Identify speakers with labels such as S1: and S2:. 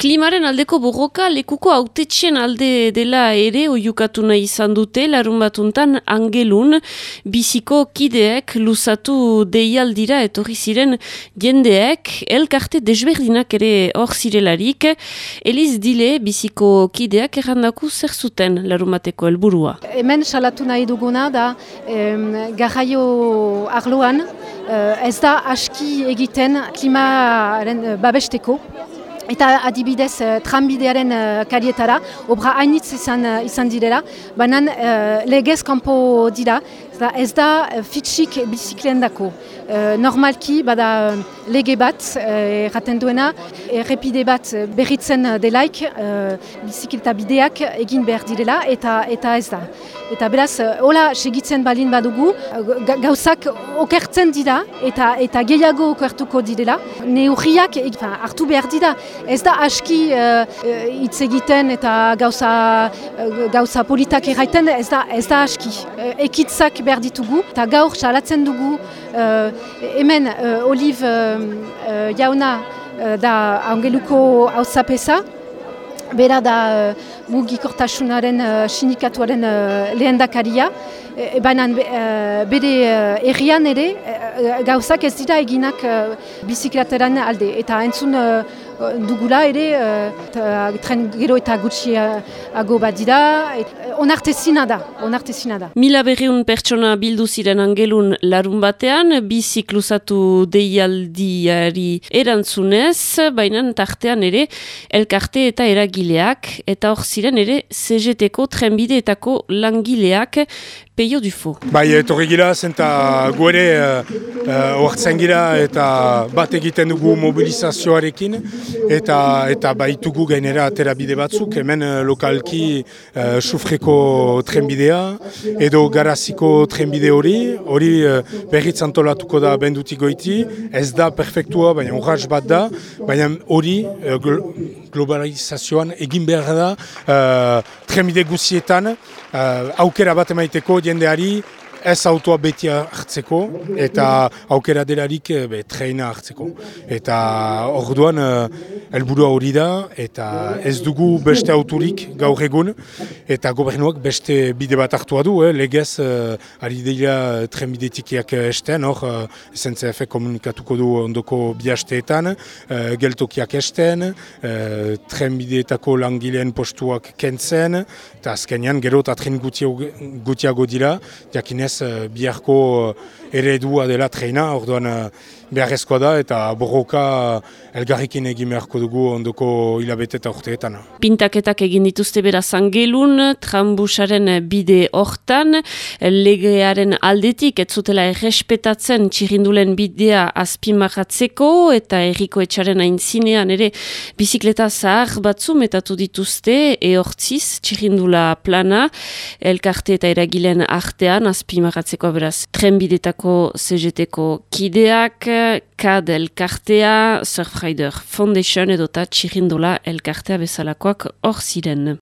S1: Klimaren aldeko borroka lekuko autetxen alde dela ere oiukatu nahi izan dute larun batuntan angelun. Biziko kideek luzatu deialdira etorri ziren jendeek. Elkarte desberdinak ere hor zirelarik. Eliz Dile biziko kideak errandaku zer zuten larun bateko helburua.
S2: Hemen salatu nahi duguna da em, garraio arloan eh, ez da aski egiten klimaren eh, babesteko Eta adibidez, uh, tranbidearen uh, karietara, obra hainitz izan, uh, izan direla, banan uh, legez kanpo dira, ez da fitxik biziklen dako. Uh, normalki, bada lege bat, erraten uh, duena, errepide bat berritzen delaik, uh, bizikleta bideak egin behar direla, eta eta ez da. Eta beraz, hola segitzen balin badugu, gauzak okertzen dira, eta eta gehiago okertuko direla, neurriak hartu behar dira, Ez da aski hitz uh, egiten eta gauza, uh, gauza politak erraiten, ez da, ez da aski. Ekitzak behar ditugu eta gaur salatzen dugu hemen Oliv jauna da angeluko hauzapesa. Bera da mugikortasunaren uh, sinikatuaren uh, lehen dakaria. E, Baina uh, bere uh, errian ere uh, gauzak ez dira eginak uh, bizikleteran alde. Eta entzun dugula ere, uh, tren gero eta gutxiago bat dira, onartezina da, onartezina da.
S1: Mila berreun pertsona bildu ziren angelun larun batean, bi zikluzatu deialdiari erantzunez, baina tartean ere elkarte eta eragileak, eta hor ziren ere CGT-ko trenbideetako langileak peio dufo.
S3: Bai, etorri gira, zenta guere oartzen uh, gira eta bat egiten dugu mobilizazioarekin, eta eta baitugu gainera atera bide batzuk, hemen lokalki uh, sufreko trenbidea edo garaziko trenbide hori, hori uh, berriz antolatuko da bendutik goiti, ez da perfektua, baina urratx bat da, baina hori uh, globalizazioan egin behar da uh, trenbide guzietan uh, aukera bat emaiteko jendeari ez autoa beti hartzeko eta aukera delarik eh, be, treina hartzeko. Eta orduan uh, helburua hori da eta ez dugu beste autorik gaur egun eta gobernuak beste bide bat hartua du, eh, legez uh, ari dira trenbidetikiak esten, hor uh, SNCF komunikatuko du ondoko bihasteetan, uh, geltokiak esten, uh, trenbideetako langileen postuak kentzen, eta azkenean gero eta tren gutiago dira, jakinez ez eh, biharko eh, eredua dela treina, orduan eh, beharrezkoa da eta borroka elgarrikin egin beharko dugu ondoko hilabete eta urteetan.
S1: Pintaketak egin dituzte bera zangelun, trambusaren bide hortan, legearen aldetik, ez zutela errespetatzen txirindulen bidea azpimarratzeko eta erriko etxaren aintzinean ere bizikleta zahar batzu metatu dituzte, ehortziz txirindula plana, elkarte eta eragilen artean azpimarratzeko beraz trenbidetako CGT-ko kideak, KAD elkartea, Surfrider Foundation edota txirindola elkartea bezalakoak hor ziren.